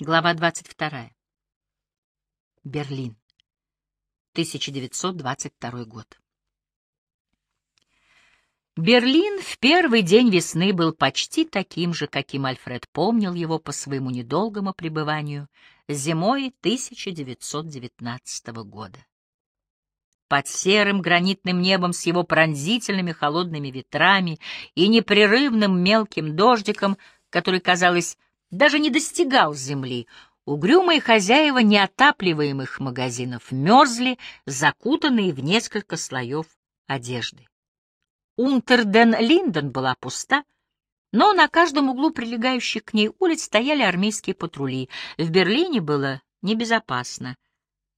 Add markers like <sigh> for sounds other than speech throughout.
Глава 22. Берлин. 1922 год. Берлин в первый день весны был почти таким же, каким Альфред помнил его по своему недолгому пребыванию зимой 1919 года. Под серым гранитным небом с его пронзительными холодными ветрами и непрерывным мелким дождиком, который, казалось, даже не достигал земли. Угрюмые хозяева неотапливаемых магазинов мерзли, закутанные в несколько слоев одежды. Унтерден-Линден была пуста, но на каждом углу прилегающих к ней улиц стояли армейские патрули. В Берлине было небезопасно.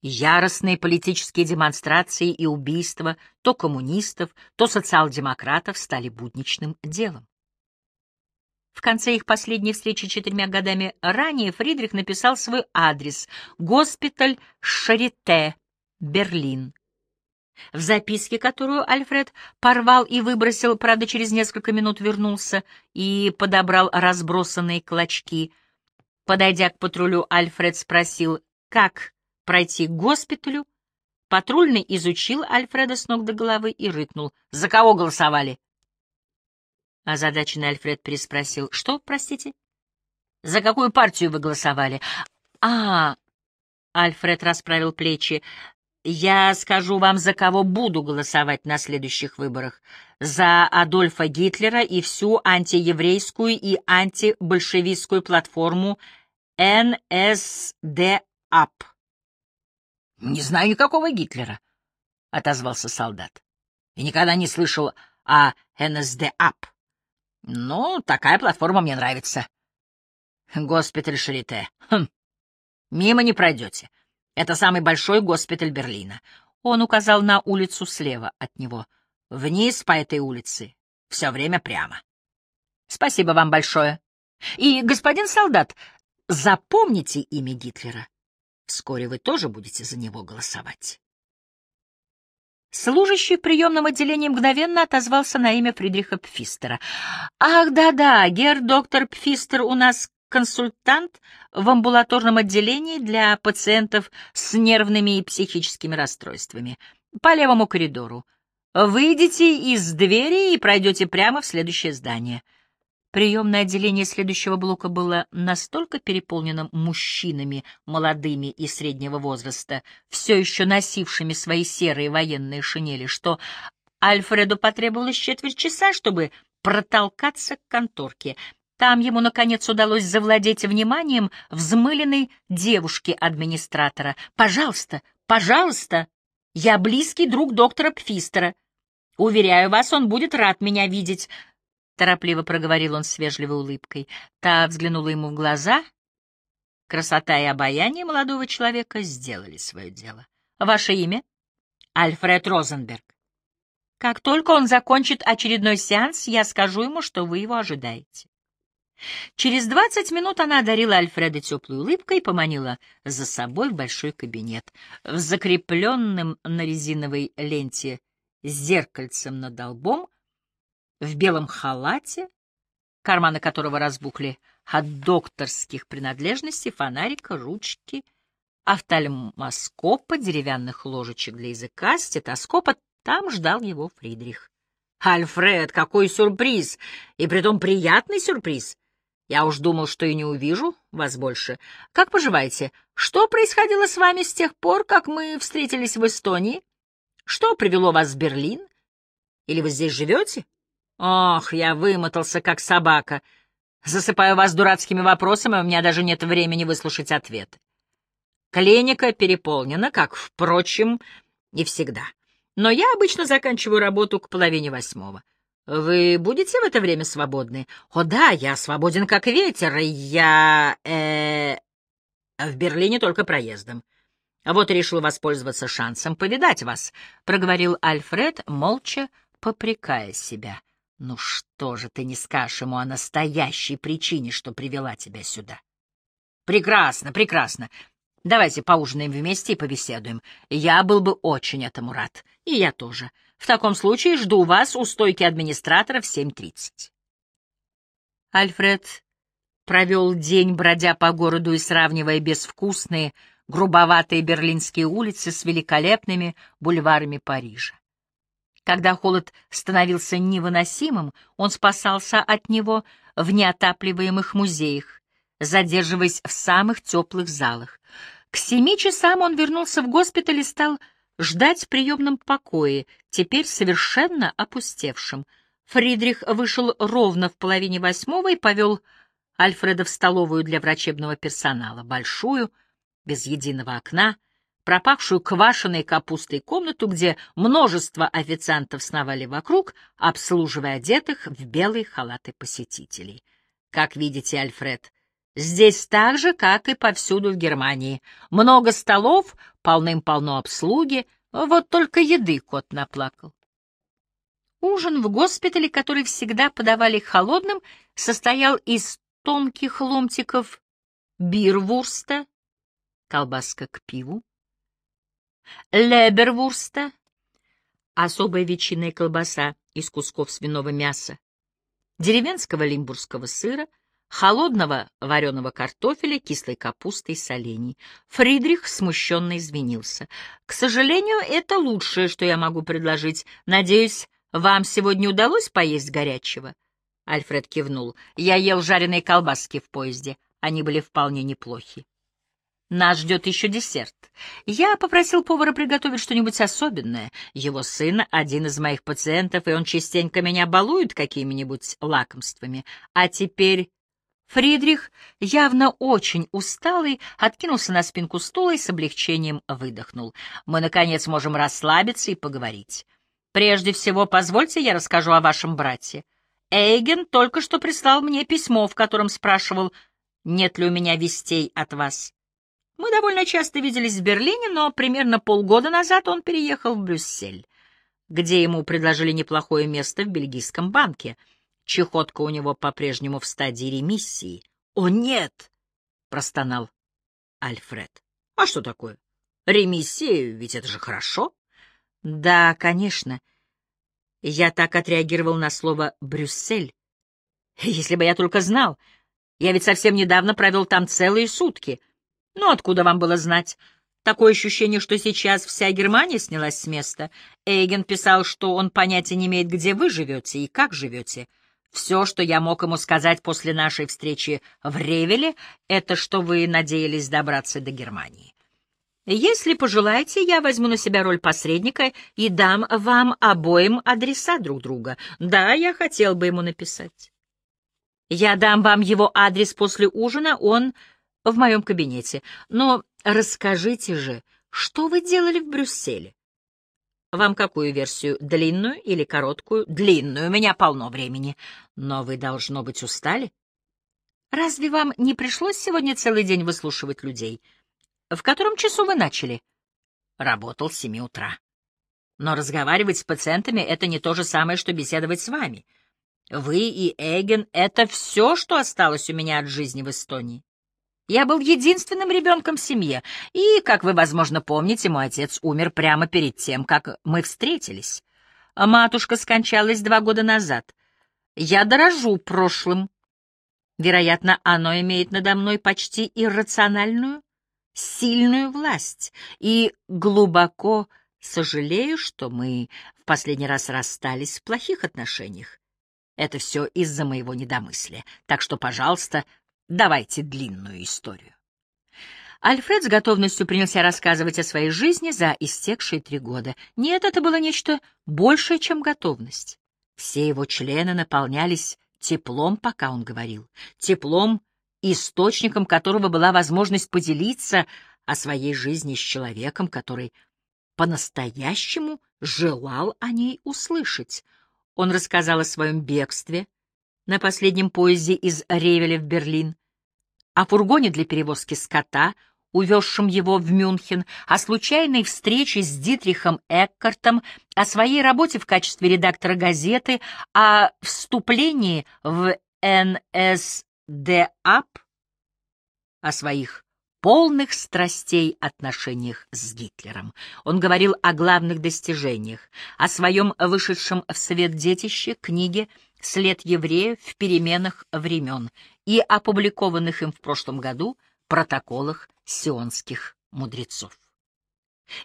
Яростные политические демонстрации и убийства то коммунистов, то социал-демократов стали будничным делом. В конце их последней встречи четырьмя годами ранее Фридрих написал свой адрес — госпиталь Шарите, Берлин. В записке, которую Альфред порвал и выбросил, правда, через несколько минут вернулся и подобрал разбросанные клочки. Подойдя к патрулю, Альфред спросил, как пройти к госпиталю. Патрульный изучил Альфреда с ног до головы и рыкнул. «За кого голосовали?» Озадаченный Альфред переспросил. — Что, простите? — За какую партию вы голосовали? — А, — Альфред расправил плечи, — я скажу вам, за кого буду голосовать на следующих выборах. За Адольфа Гитлера и всю антиеврейскую и антибольшевистскую платформу НСДАП. — Не знаю никакого Гитлера, — отозвался солдат. — И никогда не слышал о НСДАП. Ну, такая платформа мне нравится. Госпиталь Шарите. Хм. Мимо не пройдете. Это самый большой госпиталь Берлина. Он указал на улицу слева от него. Вниз по этой улице. Все время прямо. Спасибо вам большое. И, господин солдат, запомните имя Гитлера. Вскоре вы тоже будете за него голосовать. Служащий в приемном отделении мгновенно отозвался на имя Фридриха Пфистера. «Ах, да-да, гер-доктор Пфистер у нас консультант в амбулаторном отделении для пациентов с нервными и психическими расстройствами. По левому коридору. Выйдите из двери и пройдете прямо в следующее здание». Приемное отделение следующего блока было настолько переполнено мужчинами, молодыми и среднего возраста, все еще носившими свои серые военные шинели, что Альфреду потребовалось четверть часа, чтобы протолкаться к конторке. Там ему, наконец, удалось завладеть вниманием взмыленной девушки-администратора. «Пожалуйста, пожалуйста, я близкий друг доктора Пфистера. Уверяю вас, он будет рад меня видеть. Торопливо проговорил он с вежливой улыбкой. Та взглянула ему в глаза. Красота и обаяние молодого человека сделали свое дело. Ваше имя? Альфред Розенберг. Как только он закончит очередной сеанс, я скажу ему, что вы его ожидаете. Через двадцать минут она одарила Альфреда теплой улыбкой и поманила за собой в большой кабинет. В закрепленном на резиновой ленте зеркальцем над лбом в белом халате, карманы которого разбухли от докторских принадлежностей, фонарика, ручки, офтальмоскопа, деревянных ложечек для языка, стетоскопа. Там ждал его Фридрих. «Альфред, какой сюрприз! И притом приятный сюрприз! Я уж думал, что и не увижу вас больше. Как поживаете? Что происходило с вами с тех пор, как мы встретились в Эстонии? Что привело вас в Берлин? Или вы здесь живете?» Ох, я вымотался, как собака. Засыпаю вас дурацкими вопросами, у меня даже нет времени выслушать ответ. Клиника переполнена, как, впрочем, и всегда. Но я обычно заканчиваю работу к половине восьмого. Вы будете в это время свободны? О да, я свободен как ветер, я... Э, в Берлине только проездом. Вот решил воспользоваться шансом повидать вас, — проговорил Альфред, молча попрекая себя. Ну что же ты не скажешь ему о настоящей причине, что привела тебя сюда? Прекрасно, прекрасно. Давайте поужинаем вместе и побеседуем. Я был бы очень этому рад. И я тоже. В таком случае жду вас у стойки администратора в 7.30. Альфред провел день, бродя по городу и сравнивая безвкусные, грубоватые берлинские улицы с великолепными бульварами Парижа. Когда холод становился невыносимым, он спасался от него в неотапливаемых музеях, задерживаясь в самых теплых залах. К семи часам он вернулся в госпиталь и стал ждать в приемном покое, теперь совершенно опустевшим. Фридрих вышел ровно в половине восьмого и повел Альфреда в столовую для врачебного персонала, большую, без единого окна, пропахшую квашеной капустой комнату, где множество официантов сновали вокруг, обслуживая одетых в белые халаты посетителей. Как видите, Альфред, здесь так же, как и повсюду в Германии. Много столов, полным-полно обслуги, вот только еды кот наплакал. Ужин в госпитале, который всегда подавали холодным, состоял из тонких ломтиков бирвурста, колбаска к пиву, лебервурста, особая ветчинная колбаса из кусков свиного мяса, деревенского лимбургского сыра, холодного вареного картофеля, кислой капусты и солений. Фридрих смущенно извинился. «К сожалению, это лучшее, что я могу предложить. Надеюсь, вам сегодня удалось поесть горячего?» Альфред кивнул. «Я ел жареные колбаски в поезде. Они были вполне неплохи. Нас ждет еще десерт. Я попросил повара приготовить что-нибудь особенное. Его сын — один из моих пациентов, и он частенько меня балует какими-нибудь лакомствами. А теперь Фридрих, явно очень усталый, откинулся на спинку стула и с облегчением выдохнул. Мы, наконец, можем расслабиться и поговорить. Прежде всего, позвольте я расскажу о вашем брате. Эйген только что прислал мне письмо, в котором спрашивал, нет ли у меня вестей от вас. Мы довольно часто виделись в Берлине, но примерно полгода назад он переехал в Брюссель, где ему предложили неплохое место в бельгийском банке. Чехотка у него по-прежнему в стадии ремиссии. «О, нет!» — простонал Альфред. «А что такое? Ремиссия, ведь это же хорошо!» «Да, конечно. Я так отреагировал на слово «Брюссель». Если бы я только знал. Я ведь совсем недавно провел там целые сутки — ну, откуда вам было знать? Такое ощущение, что сейчас вся Германия снялась с места. Эйген писал, что он понятия не имеет, где вы живете и как живете. Все, что я мог ему сказать после нашей встречи в Ревеле, это что вы надеялись добраться до Германии. Если пожелаете, я возьму на себя роль посредника и дам вам обоим адреса друг друга. Да, я хотел бы ему написать. Я дам вам его адрес после ужина, он в моем кабинете. Но расскажите же, что вы делали в Брюсселе? Вам какую версию, длинную или короткую? Длинную, у меня полно времени. Но вы, должно быть, устали? Разве вам не пришлось сегодня целый день выслушивать людей? В котором часу вы начали? Работал с семи утра. Но разговаривать с пациентами — это не то же самое, что беседовать с вами. Вы и Эгген — это все, что осталось у меня от жизни в Эстонии. Я был единственным ребенком в семье, и, как вы, возможно, помните, мой отец умер прямо перед тем, как мы встретились. Матушка скончалась два года назад. Я дорожу прошлым. Вероятно, оно имеет надо мной почти иррациональную, сильную власть, и глубоко сожалею, что мы в последний раз расстались в плохих отношениях. Это все из-за моего недомыслия. Так что, пожалуйста, Давайте длинную историю. Альфред с готовностью принялся рассказывать о своей жизни за истекшие три года. Нет, это было нечто большее, чем готовность. Все его члены наполнялись теплом, пока он говорил. Теплом, источником которого была возможность поделиться о своей жизни с человеком, который по-настоящему желал о ней услышать. Он рассказал о своем бегстве на последнем поезде из Ревеля в Берлин, о фургоне для перевозки скота, увезшем его в Мюнхен, о случайной встрече с Дитрихом Эккартом, о своей работе в качестве редактора газеты, о вступлении в НСДАП, о своих полных страстей отношениях с Гитлером. Он говорил о главных достижениях, о своем вышедшем в свет детище, книге «След еврея в переменах времен» и опубликованных им в прошлом году протоколах сионских мудрецов.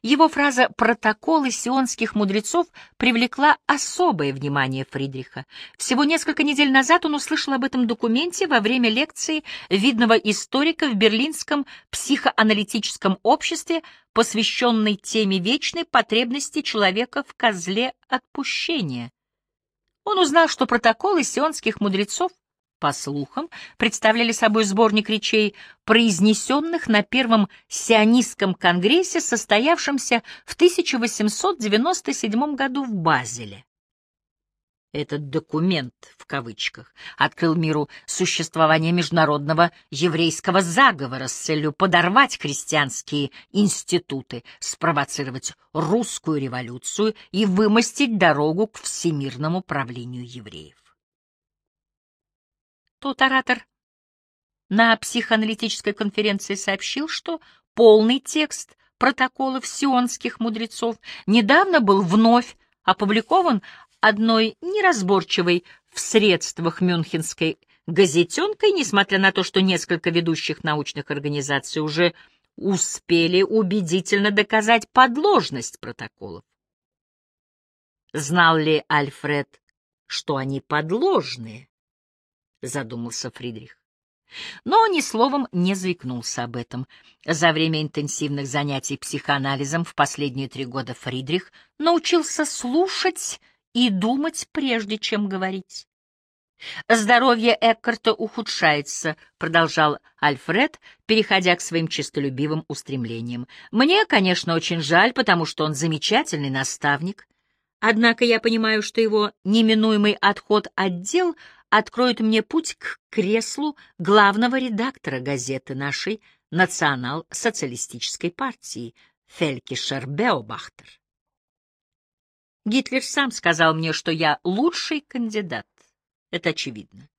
Его фраза «протоколы сионских мудрецов» привлекла особое внимание Фридриха. Всего несколько недель назад он услышал об этом документе во время лекции видного историка в Берлинском психоаналитическом обществе, посвященной теме вечной потребности человека в козле отпущения. Он узнал, что протоколы сионских мудрецов по слухам, представляли собой сборник речей, произнесенных на Первом сионистском конгрессе, состоявшемся в 1897 году в Базеле. Этот «документ» в кавычках открыл миру существование международного еврейского заговора с целью подорвать христианские институты, спровоцировать русскую революцию и вымостить дорогу к всемирному правлению евреев. Тот оратор на психоаналитической конференции сообщил, что полный текст протоколов сионских мудрецов недавно был вновь опубликован одной неразборчивой в средствах мюнхенской газетенкой, несмотря на то, что несколько ведущих научных организаций уже успели убедительно доказать подложность протоколов. Знал ли Альфред, что они подложные? Задумался Фридрих. Но ни словом не заикнулся об этом. За время интенсивных занятий психоанализом в последние три года Фридрих научился слушать и думать, прежде чем говорить. «Здоровье Эккарта ухудшается», — продолжал Альфред, переходя к своим честолюбивым устремлениям. «Мне, конечно, очень жаль, потому что он замечательный наставник. Однако я понимаю, что его неминуемый отход от дел откроет мне путь к креслу главного редактора газеты нашей национал-социалистической партии Фелькишер Беобахтер. Гитлер сам сказал мне, что я лучший кандидат. Это очевидно.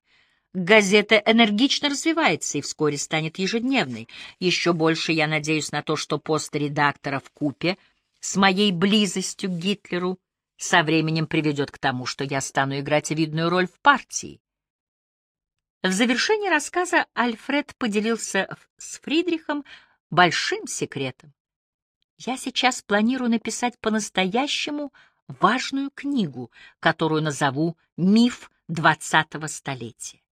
Газета энергично развивается и вскоре станет ежедневной. Еще больше я надеюсь на то, что пост редактора в купе с моей близостью к Гитлеру со временем приведет к тому, что я стану играть видную роль в партии. В завершении рассказа Альфред поделился с Фридрихом большим секретом. Я сейчас планирую написать по-настоящему важную книгу, которую назову «Миф двадцатого столетия».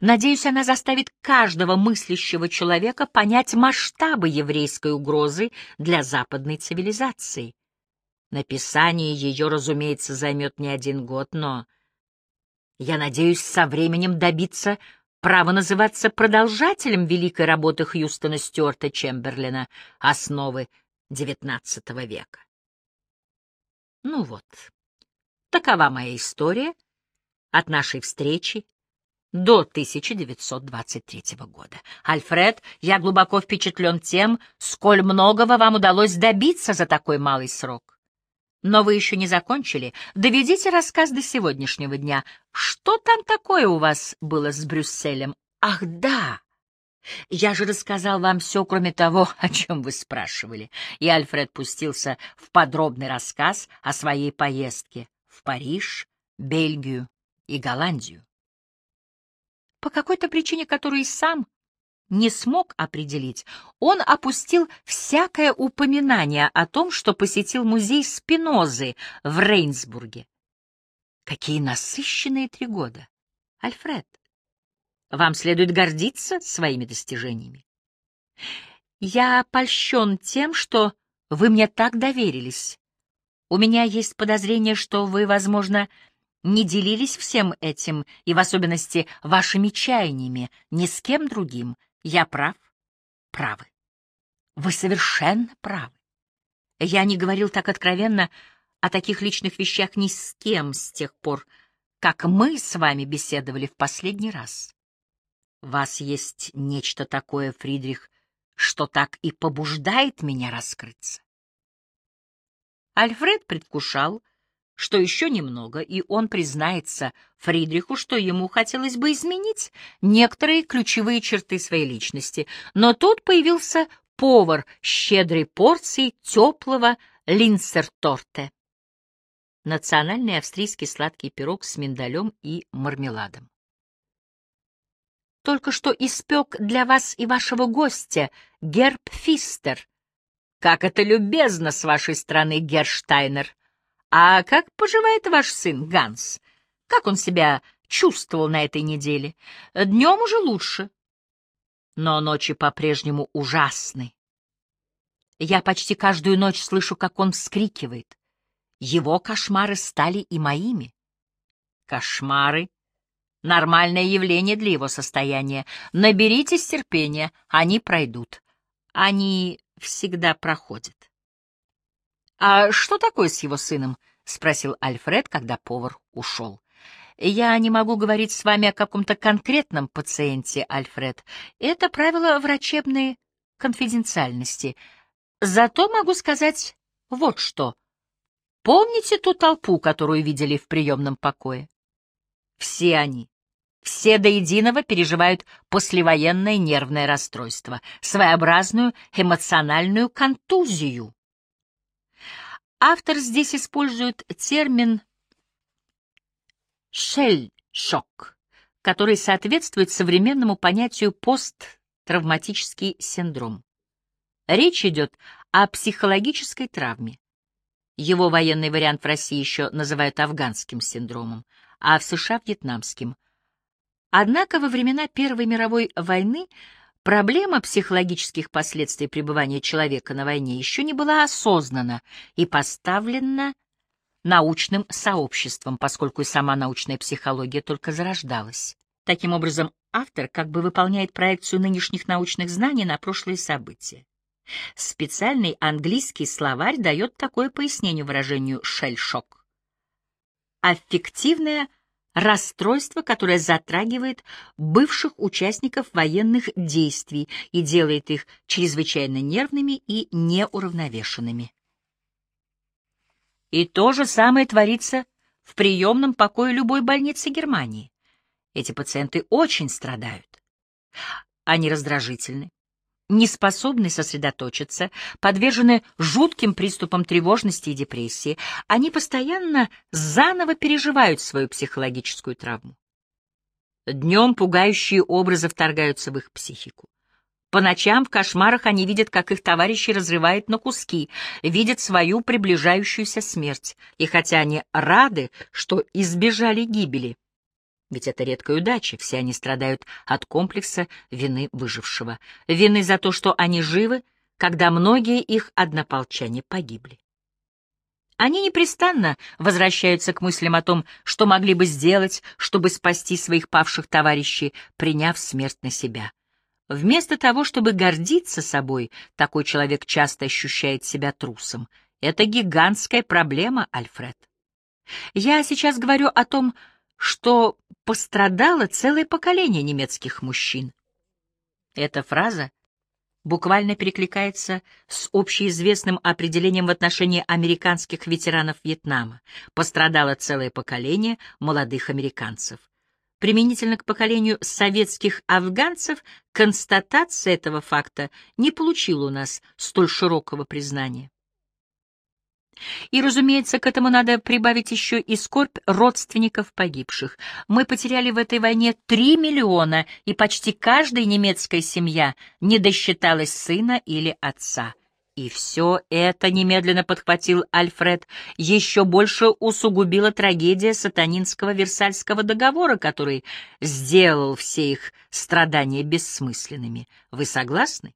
Надеюсь, она заставит каждого мыслящего человека понять масштабы еврейской угрозы для западной цивилизации. Написание ее, разумеется, займет не один год, но я надеюсь со временем добиться права называться продолжателем великой работы Хьюстона Стюарта Чемберлина «Основы XIX века». Ну вот, такова моя история от нашей встречи до 1923 года. Альфред, я глубоко впечатлен тем, сколь многого вам удалось добиться за такой малый срок. Но вы еще не закончили. Доведите рассказ до сегодняшнего дня. Что там такое у вас было с Брюсселем? Ах, да! Я же рассказал вам все, кроме того, <laughs> о чем вы спрашивали. И Альфред пустился в подробный рассказ о своей поездке в Париж, Бельгию и Голландию. По какой-то причине, которую и сам не смог определить, он опустил всякое упоминание о том, что посетил музей Спинозы в Рейнсбурге. Какие насыщенные три года! Альфред, вам следует гордиться своими достижениями. Я польщен тем, что вы мне так доверились. У меня есть подозрение, что вы, возможно, не делились всем этим, и в особенности вашими чаяниями, ни с кем другим, я прав? Правы. Вы совершенно правы. Я не говорил так откровенно о таких личных вещах ни с кем с тех пор, как мы с вами беседовали в последний раз. Вас есть нечто такое, Фридрих, что так и побуждает меня раскрыться. Альфред предвкушал, что еще немного, и он признается Фридриху, что ему хотелось бы изменить некоторые ключевые черты своей личности. Но тут появился повар щедрой порции теплого линцерторте. Национальный австрийский сладкий пирог с миндалем и мармеладом. только что испек для вас и вашего гостя, герб Фистер. Как это любезно с вашей стороны, Герштайнер. А как поживает ваш сын Ганс? Как он себя чувствовал на этой неделе? Днем уже лучше. Но ночи по-прежнему ужасны. Я почти каждую ночь слышу, как он вскрикивает. Его кошмары стали и моими. Кошмары — нормальное явление для его состояния. Наберитесь терпения, они пройдут. Они всегда проходят. — А что такое с его сыном? — спросил Альфред, когда повар ушел. — Я не могу говорить с вами о каком-то конкретном пациенте, Альфред. Это правило врачебной конфиденциальности. Зато могу сказать вот что. Помните ту толпу, которую видели в приемном покое? Все они, все до единого переживают послевоенное нервное расстройство, своеобразную эмоциональную контузию. Автор здесь использует термин «шель-шок», который соответствует современному понятию посттравматический синдром. Речь идет о психологической травме. Его военный вариант в России еще называют афганским синдромом, а в США — вьетнамским. Однако во времена Первой мировой войны Проблема психологических последствий пребывания человека на войне еще не была осознана и поставлена научным сообществом, поскольку и сама научная психология только зарождалась. Таким образом, автор как бы выполняет проекцию нынешних научных знаний на прошлые события. Специальный английский словарь дает такое пояснение выражению «шельшок». Аффективная расстройство, которое затрагивает бывших участников военных действий и делает их чрезвычайно нервными и неуравновешенными. И то же самое творится в приемном покое любой больницы Германии. Эти пациенты очень страдают. Они раздражительны, не способны сосредоточиться, подвержены жутким приступам тревожности и депрессии, они постоянно заново переживают свою психологическую травму. Днем пугающие образы вторгаются в их психику. По ночам в кошмарах они видят, как их товарищи разрывают на куски, видят свою приближающуюся смерть, и хотя они рады, что избежали гибели, ведь это редкая удача, все они страдают от комплекса вины выжившего, вины за то, что они живы, когда многие их однополчане погибли. Они непрестанно возвращаются к мыслям о том, что могли бы сделать, чтобы спасти своих павших товарищей, приняв смерть на себя. Вместо того, чтобы гордиться собой, такой человек часто ощущает себя трусом. Это гигантская проблема, Альфред. Я сейчас говорю о том, что пострадало целое поколение немецких мужчин. Эта фраза буквально перекликается с общеизвестным определением в отношении американских ветеранов Вьетнама. Пострадало целое поколение молодых американцев. Применительно к поколению советских афганцев констатация этого факта не получила у нас столь широкого признания. И, разумеется, к этому надо прибавить еще и скорбь родственников погибших. Мы потеряли в этой войне три миллиона, и почти каждая немецкая семья не досчиталась сына или отца. И все это немедленно подхватил Альфред, еще больше усугубила трагедия сатанинского Версальского договора, который сделал все их страдания бессмысленными. Вы согласны?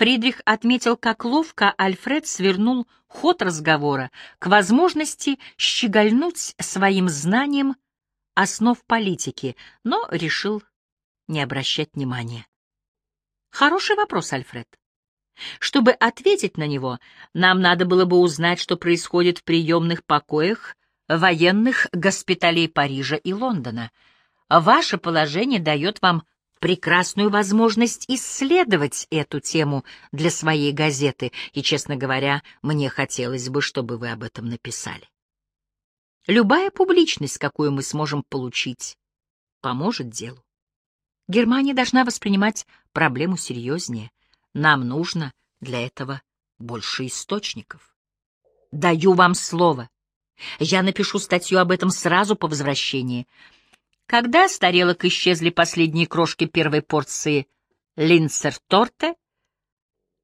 Фридрих отметил, как ловко Альфред свернул ход разговора к возможности щегольнуть своим знанием основ политики, но решил не обращать внимания. Хороший вопрос, Альфред. Чтобы ответить на него, нам надо было бы узнать, что происходит в приемных покоях военных госпиталей Парижа и Лондона. Ваше положение дает вам прекрасную возможность исследовать эту тему для своей газеты, и, честно говоря, мне хотелось бы, чтобы вы об этом написали. Любая публичность, какую мы сможем получить, поможет делу. Германия должна воспринимать проблему серьезнее. Нам нужно для этого больше источников. Даю вам слово. Я напишу статью об этом сразу по возвращении. Когда с тарелок исчезли последние крошки первой порции линцер-торте,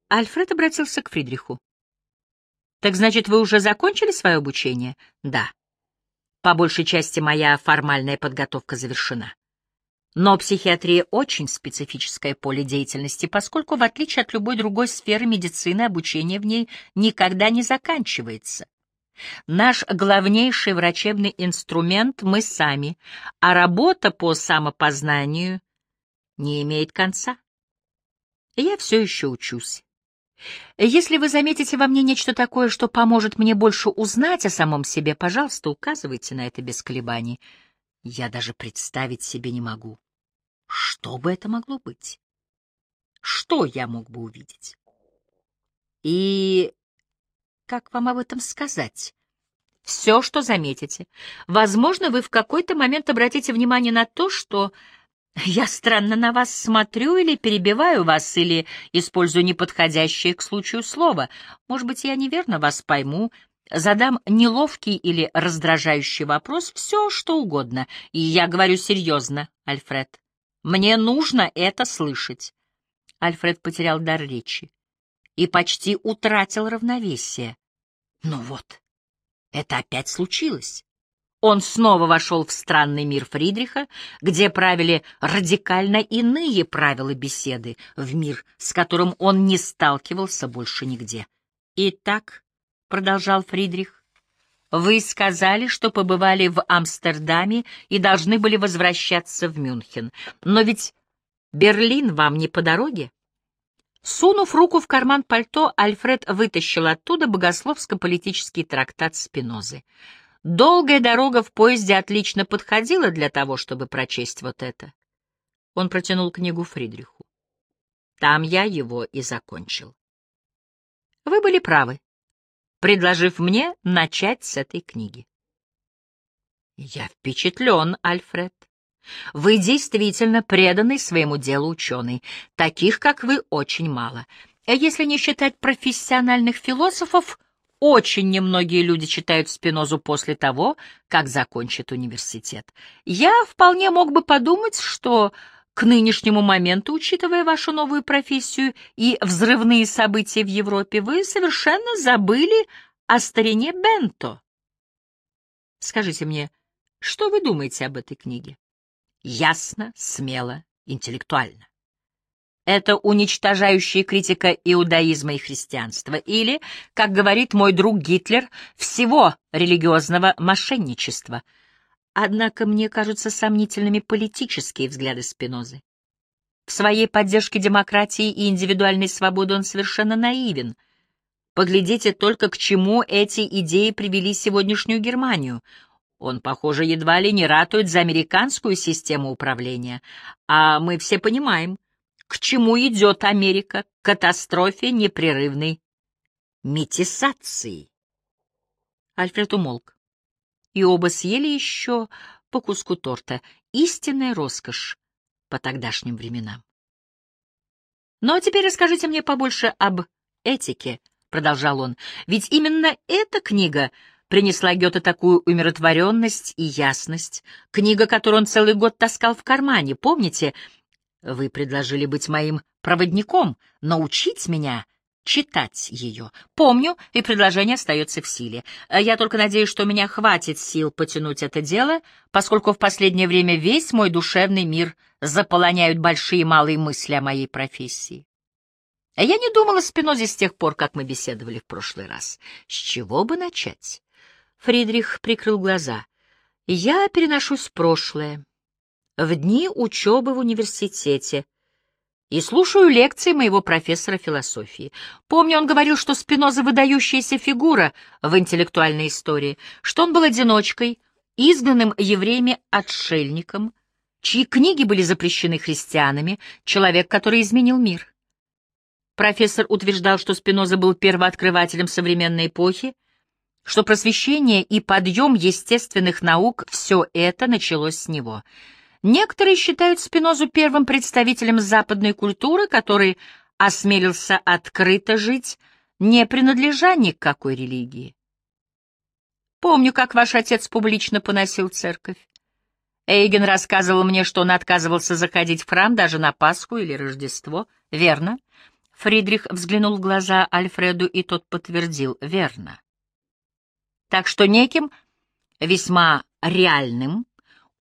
Альфред обратился к Фридриху. «Так значит, вы уже закончили свое обучение?» «Да. По большей части моя формальная подготовка завершена. Но психиатрия очень специфическое поле деятельности, поскольку, в отличие от любой другой сферы медицины, обучение в ней никогда не заканчивается. Наш главнейший врачебный инструмент — мы сами, а работа по самопознанию не имеет конца. Я все еще учусь. Если вы заметите во мне нечто такое, что поможет мне больше узнать о самом себе, пожалуйста, указывайте на это без колебаний. Я даже представить себе не могу. Что бы это могло быть? Что я мог бы увидеть? И как вам об этом сказать? Все, что заметите. Возможно, вы в какой-то момент обратите внимание на то, что я странно на вас смотрю или перебиваю вас, или использую неподходящее к случаю слово. Может быть, я неверно вас пойму, задам неловкий или раздражающий вопрос, все, что угодно. И я говорю серьезно, Альфред. Мне нужно это слышать. Альфред потерял дар речи и почти утратил равновесие. Ну вот, это опять случилось. Он снова вошел в странный мир Фридриха, где правили радикально иные правила беседы, в мир, с которым он не сталкивался больше нигде. «Итак», — продолжал Фридрих, — «вы сказали, что побывали в Амстердаме и должны были возвращаться в Мюнхен. Но ведь Берлин вам не по дороге?» Сунув руку в карман пальто, Альфред вытащил оттуда богословско-политический трактат Спинозы. Долгая дорога в поезде отлично подходила для того, чтобы прочесть вот это. Он протянул книгу Фридриху. Там я его и закончил. Вы были правы, предложив мне начать с этой книги. Я впечатлен, Альфред. Вы действительно преданный своему делу ученый. Таких, как вы, очень мало. Если не считать профессиональных философов, очень немногие люди читают Спинозу после того, как закончат университет. Я вполне мог бы подумать, что к нынешнему моменту, учитывая вашу новую профессию и взрывные события в Европе, вы совершенно забыли о старине Бенто. Скажите мне, что вы думаете об этой книге? Ясно, смело, интеллектуально это уничтожающая критика иудаизма и христианства, или, как говорит мой друг Гитлер, всего религиозного мошенничества. Однако мне кажутся сомнительными политические взгляды Спинозы. В своей поддержке демократии и индивидуальной свободы он совершенно наивен. Поглядите только, к чему эти идеи привели сегодняшнюю Германию. Он, похоже, едва ли не ратует за американскую систему управления. А мы все понимаем — к чему идет Америка? К катастрофе непрерывной метисации. Альфред умолк. И оба съели еще по куску торта. Истинная роскошь по тогдашним временам. «Ну а теперь расскажите мне побольше об этике», — продолжал он, — «ведь именно эта книга принесла Гёте такую умиротворенность и ясность, книга, которую он целый год таскал в кармане, помните, вы предложили быть моим проводником, научить меня читать ее. Помню, и предложение остается в силе. Я только надеюсь, что у меня хватит сил потянуть это дело, поскольку в последнее время весь мой душевный мир заполоняют большие и малые мысли о моей профессии. Я не думала о Спинозе с тех пор, как мы беседовали в прошлый раз. С чего бы начать? Фридрих прикрыл глаза. Я переношусь в прошлое в дни учебы в университете и слушаю лекции моего профессора философии. Помню, он говорил, что Спиноза — выдающаяся фигура в интеллектуальной истории, что он был одиночкой, изгнанным евреями-отшельником, чьи книги были запрещены христианами, человек, который изменил мир. Профессор утверждал, что Спиноза был первооткрывателем современной эпохи, что просвещение и подъем естественных наук — все это началось с него — Некоторые считают Спинозу первым представителем западной культуры, который осмелился открыто жить, не принадлежа ни к какой религии. Помню, как ваш отец публично поносил церковь. Эйген рассказывал мне, что он отказывался заходить в храм даже на Пасху или Рождество. Верно? Фридрих взглянул в глаза Альфреду, и тот подтвердил. Верно. Так что неким весьма реальным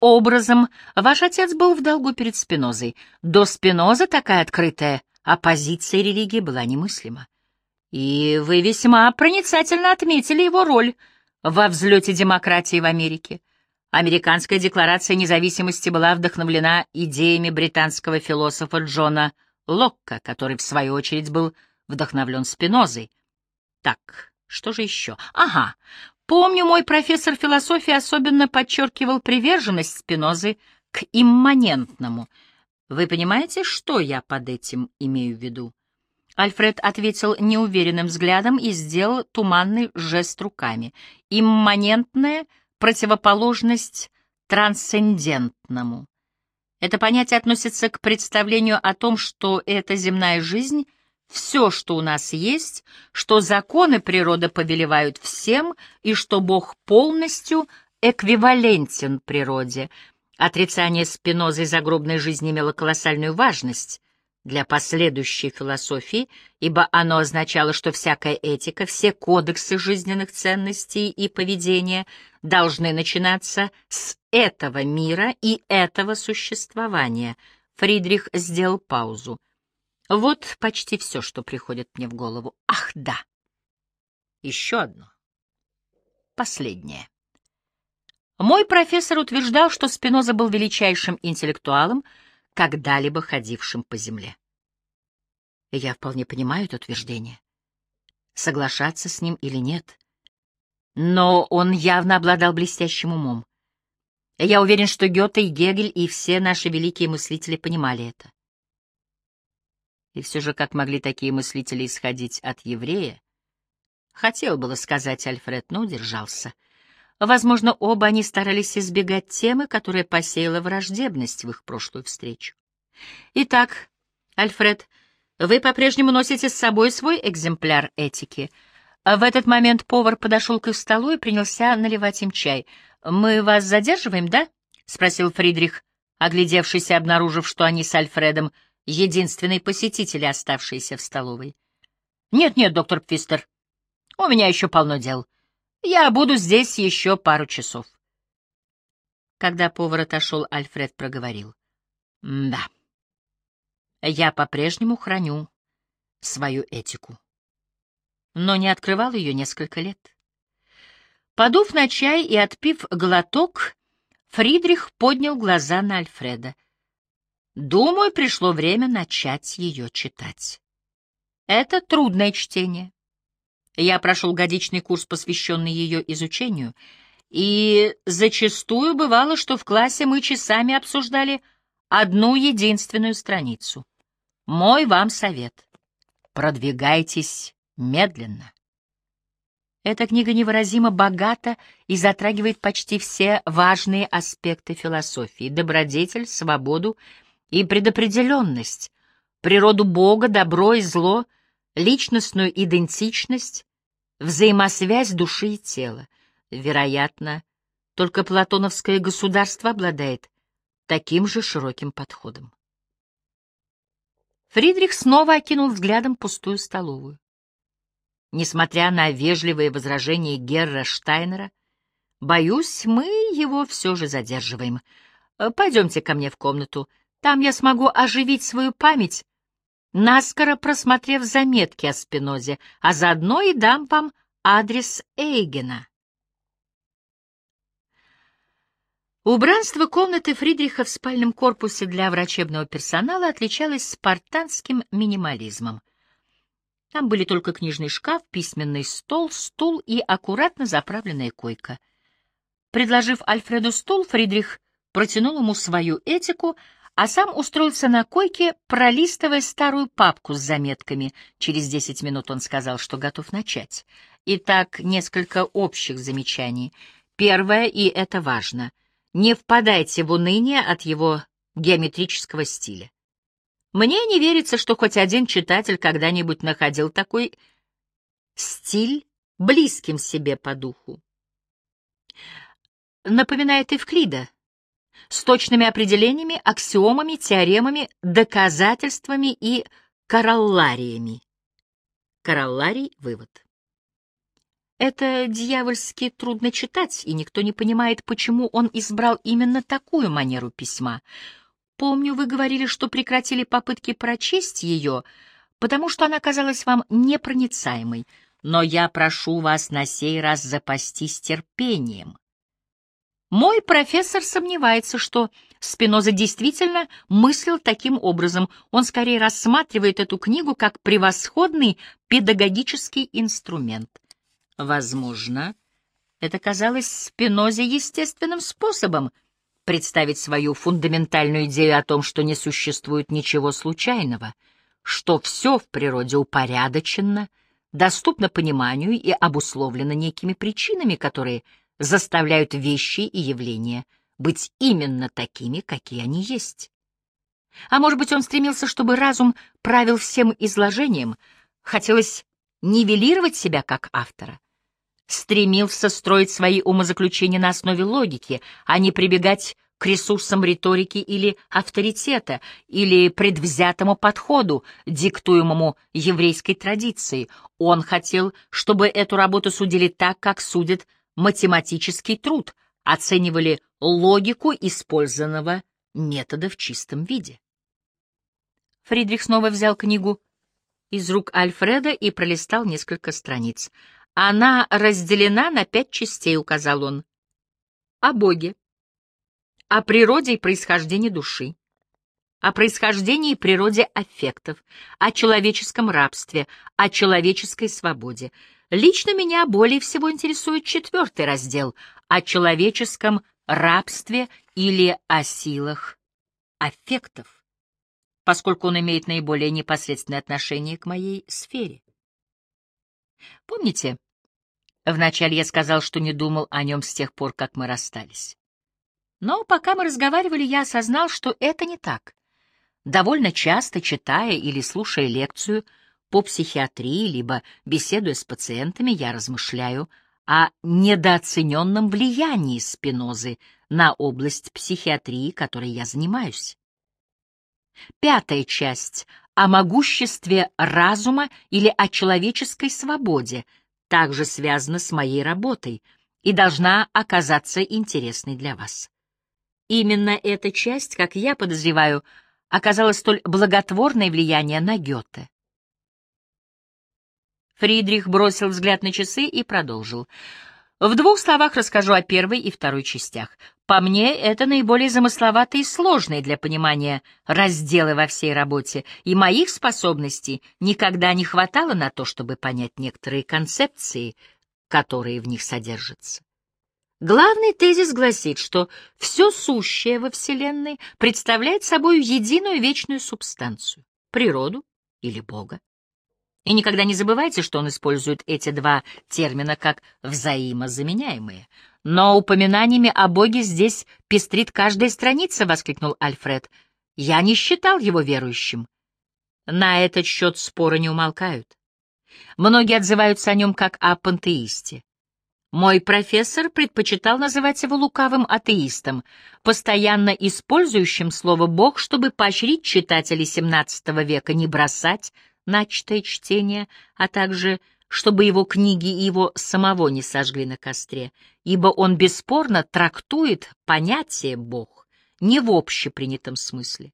образом ваш отец был в долгу перед Спинозой. До Спиноза такая открытая оппозиция религии была немыслима. И вы весьма проницательно отметили его роль во взлете демократии в Америке. Американская декларация независимости была вдохновлена идеями британского философа Джона Локка, который, в свою очередь, был вдохновлен Спинозой. Так, что же еще? Ага, помню, мой профессор философии особенно подчеркивал приверженность Спинозы к имманентному. Вы понимаете, что я под этим имею в виду? Альфред ответил неуверенным взглядом и сделал туманный жест руками. Имманентная противоположность трансцендентному. Это понятие относится к представлению о том, что эта земная жизнь — все, что у нас есть, что законы природы повелевают всем и что Бог полностью эквивалентен природе. Отрицание спинозой загробной жизни имело колоссальную важность для последующей философии, ибо оно означало, что всякая этика, все кодексы жизненных ценностей и поведения должны начинаться с этого мира и этого существования. Фридрих сделал паузу. Вот почти все, что приходит мне в голову. Ах, да! Еще одно. Последнее. Мой профессор утверждал, что Спиноза был величайшим интеллектуалом, когда-либо ходившим по земле. Я вполне понимаю это утверждение. Соглашаться с ним или нет. Но он явно обладал блестящим умом. Я уверен, что Гёте и Гегель и все наши великие мыслители понимали это. И все же, как могли такие мыслители исходить от еврея? Хотел было сказать Альфред, но удержался. Возможно, оба они старались избегать темы, которая посеяла враждебность в их прошлую встречу. Итак, Альфред, вы по-прежнему носите с собой свой экземпляр этики. В этот момент повар подошел к их столу и принялся наливать им чай. «Мы вас задерживаем, да?» — спросил Фридрих, оглядевшись и обнаружив, что они с Альфредом — единственные посетители, оставшиеся в столовой. «Нет-нет, доктор Пфистер, у меня еще полно дел. Я буду здесь еще пару часов. Когда повар отошел, Альфред проговорил. «Да, я по-прежнему храню свою этику» но не открывал ее несколько лет. Подув на чай и отпив глоток, Фридрих поднял глаза на Альфреда. Думаю, пришло время начать ее читать. Это трудное чтение. Я прошел годичный курс, посвященный ее изучению, и зачастую бывало, что в классе мы часами обсуждали одну единственную страницу. Мой вам совет. Продвигайтесь медленно. Эта книга невыразимо богата и затрагивает почти все важные аспекты философии — добродетель, свободу и предопределенность, природу Бога, добро и зло, личностную идентичность, взаимосвязь души и тела. Вероятно, только платоновское государство обладает таким же широким подходом. Фридрих снова окинул взглядом пустую столовую. Несмотря на вежливые возражения Герра Штайнера, боюсь, мы его все же задерживаем. Пойдемте ко мне в комнату. Там я смогу оживить свою память, наскоро просмотрев заметки о Спинозе, а заодно и дам вам адрес Эйгена. Убранство комнаты Фридриха в спальном корпусе для врачебного персонала отличалось спартанским минимализмом — там были только книжный шкаф, письменный стол, стул и аккуратно заправленная койка. Предложив Альфреду стул, Фридрих протянул ему свою этику, а сам устроился на койке, пролистывая старую папку с заметками. Через десять минут он сказал, что готов начать. Итак, несколько общих замечаний. Первое, и это важно, не впадайте в уныние от его геометрического стиля. Мне не верится, что хоть один читатель когда-нибудь находил такой стиль близким себе по духу. Напоминает Евклида, с точными определениями, аксиомами, теоремами, доказательствами и короллариями. Королларий — вывод. Это дьявольски трудно читать, и никто не понимает, почему он избрал именно такую манеру письма. Помню, вы говорили, что прекратили попытки прочесть ее, потому что она казалась вам непроницаемой, но я прошу вас на сей раз запастись терпением. Мой профессор сомневается, что Спиноза действительно мыслил таким образом. Он скорее рассматривает эту книгу как превосходный педагогический инструмент. Возможно, это казалось Спинозе естественным способом представить свою фундаментальную идею о том, что не существует ничего случайного, что все в природе упорядочено, доступно пониманию и обусловлено некими причинами, которые — заставляют вещи и явления быть именно такими, какие они есть. А может быть, он стремился, чтобы разум правил всем изложением, хотелось нивелировать себя как автора, стремился строить свои умозаключения на основе логики, а не прибегать к ресурсам риторики или авторитета, или предвзятому подходу, диктуемому еврейской традицией. Он хотел, чтобы эту работу судили так, как судят математический труд, оценивали логику использованного метода в чистом виде. Фридрих снова взял книгу из рук Альфреда и пролистал несколько страниц. Она разделена на пять частей, указал он. О Боге, о природе и происхождении души, о происхождении и природе аффектов, о человеческом рабстве, о человеческой свободе. Лично меня более всего интересует четвертый раздел о человеческом рабстве или о силах аффектов, поскольку он имеет наиболее непосредственное отношение к моей сфере. Помните, вначале я сказал, что не думал о нем с тех пор, как мы расстались. Но пока мы разговаривали, я осознал, что это не так. Довольно часто, читая или слушая лекцию, по психиатрии, либо беседуя с пациентами, я размышляю о недооцененном влиянии Спинозы на область психиатрии, которой я занимаюсь. Пятая часть о могуществе разума или о человеческой свободе также связана с моей работой и должна оказаться интересной для вас. Именно эта часть, как я подозреваю, оказала столь благотворное влияние на Гёте. Фридрих бросил взгляд на часы и продолжил. В двух словах расскажу о первой и второй частях. По мне, это наиболее замысловатые и сложные для понимания разделы во всей работе, и моих способностей никогда не хватало на то, чтобы понять некоторые концепции, которые в них содержатся. Главный тезис гласит, что все сущее во Вселенной представляет собой единую вечную субстанцию — природу или Бога. И никогда не забывайте, что он использует эти два термина как взаимозаменяемые. «Но упоминаниями о Боге здесь пестрит каждая страница», — воскликнул Альфред. «Я не считал его верующим». На этот счет споры не умолкают. Многие отзываются о нем как о пантеисте. Мой профессор предпочитал называть его лукавым атеистом, постоянно использующим слово «бог», чтобы поощрить читателей XVII века не бросать начатое чтение, а также чтобы его книги и его самого не сожгли на костре, ибо он бесспорно трактует понятие «Бог» не в общепринятом смысле.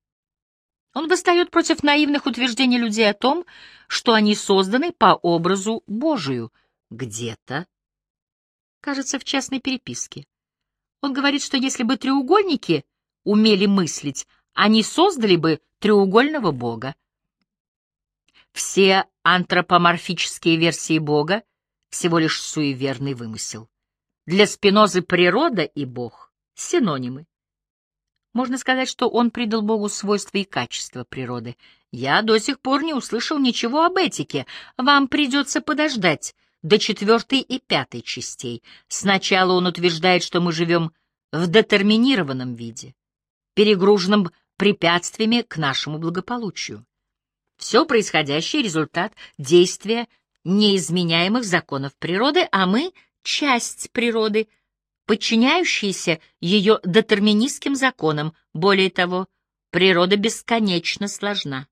Он восстает против наивных утверждений людей о том, что они созданы по образу Божию, где-то, кажется, в частной переписке. Он говорит, что если бы треугольники умели мыслить, они создали бы треугольного Бога. Все антропоморфические версии Бога — всего лишь суеверный вымысел. Для Спинозы природа и Бог — синонимы. Можно сказать, что он придал Богу свойства и качества природы. Я до сих пор не услышал ничего об этике. Вам придется подождать до четвертой и пятой частей. Сначала он утверждает, что мы живем в детерминированном виде, перегруженном препятствиями к нашему благополучию. Все происходящее — результат действия неизменяемых законов природы, а мы — часть природы, подчиняющиеся ее детерминистским законам. Более того, природа бесконечно сложна.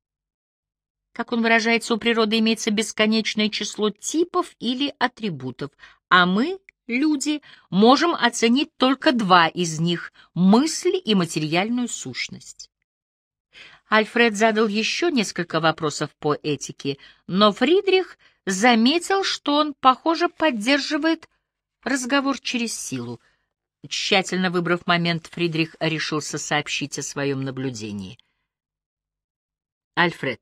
Как он выражается, у природы имеется бесконечное число типов или атрибутов, а мы, люди, можем оценить только два из них — мысль и материальную сущность. Альфред задал еще несколько вопросов по этике, но Фридрих заметил, что он, похоже, поддерживает разговор через силу. Тщательно выбрав момент, Фридрих решился сообщить о своем наблюдении. «Альфред,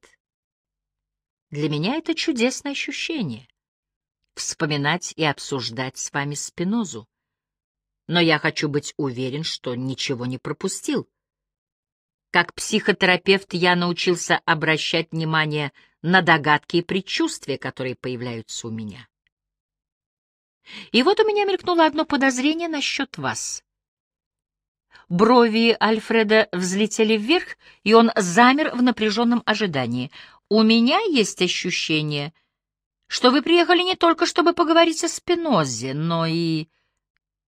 для меня это чудесное ощущение — вспоминать и обсуждать с вами Спинозу. Но я хочу быть уверен, что ничего не пропустил. Как психотерапевт я научился обращать внимание на догадки и предчувствия, которые появляются у меня. И вот у меня мелькнуло одно подозрение насчет вас. Брови Альфреда взлетели вверх, и он замер в напряженном ожидании. У меня есть ощущение, что вы приехали не только, чтобы поговорить о Спинозе, но и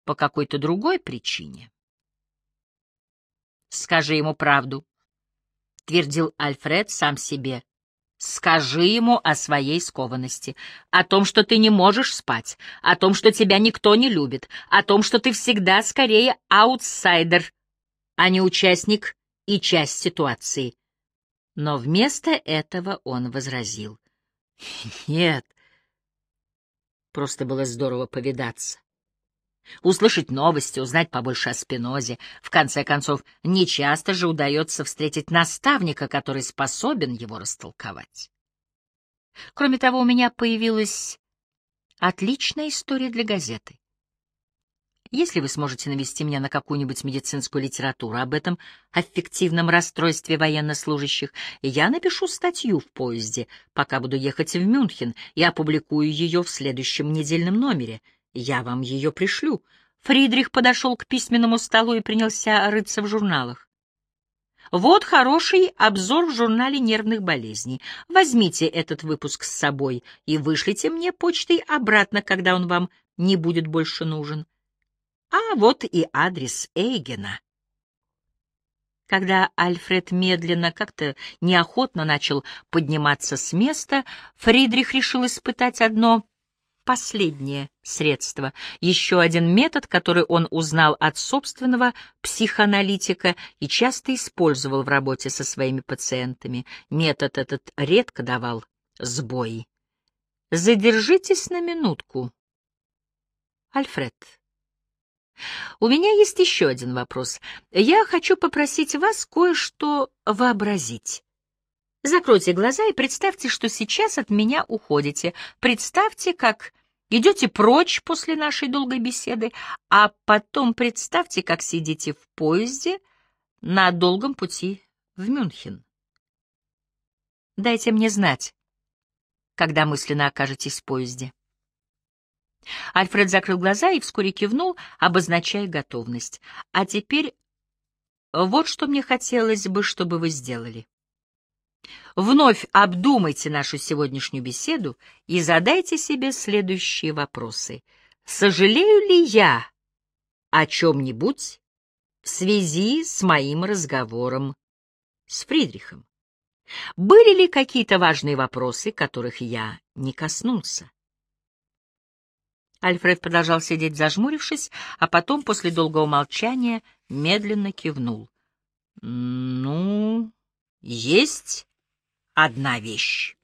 по какой-то другой причине. Скажи ему правду, — твердил Альфред сам себе. Скажи ему о своей скованности, о том, что ты не можешь спать, о том, что тебя никто не любит, о том, что ты всегда скорее аутсайдер, а не участник и часть ситуации. Но вместо этого он возразил. <laughs> Нет, просто было здорово повидаться. Услышать новости, узнать побольше о Спинозе. В конце концов, нечасто же удается встретить наставника, который способен его растолковать. Кроме того, у меня появилась отличная история для газеты. Если вы сможете навести меня на какую-нибудь медицинскую литературу об этом аффективном расстройстве военнослужащих, я напишу статью в поезде, пока буду ехать в Мюнхен, и опубликую ее в следующем недельном номере. Я вам ее пришлю. Фридрих подошел к письменному столу и принялся рыться в журналах. Вот хороший обзор в журнале нервных болезней. Возьмите этот выпуск с собой и вышлите мне почтой обратно, когда он вам не будет больше нужен. А вот и адрес Эйгена. Когда Альфред медленно, как-то неохотно начал подниматься с места, Фридрих решил испытать одно последнее средство, еще один метод, который он узнал от собственного психоаналитика и часто использовал в работе со своими пациентами. Метод этот редко давал сбои. Задержитесь на минутку. Альфред. У меня есть еще один вопрос. Я хочу попросить вас кое-что вообразить. Закройте глаза и представьте, что сейчас от меня уходите. Представьте, как идете прочь после нашей долгой беседы, а потом представьте, как сидите в поезде на долгом пути в Мюнхен. Дайте мне знать, когда мысленно окажетесь в поезде. Альфред закрыл глаза и вскоре кивнул, обозначая готовность. «А теперь вот что мне хотелось бы, чтобы вы сделали. Вновь обдумайте нашу сегодняшнюю беседу и задайте себе следующие вопросы. Сожалею ли я о чем-нибудь в связи с моим разговором с Фридрихом? Были ли какие-то важные вопросы, которых я не коснулся? Альфред продолжал сидеть зажмурившись, а потом, после долгого молчания, медленно кивнул. — Ну, есть одна вещь.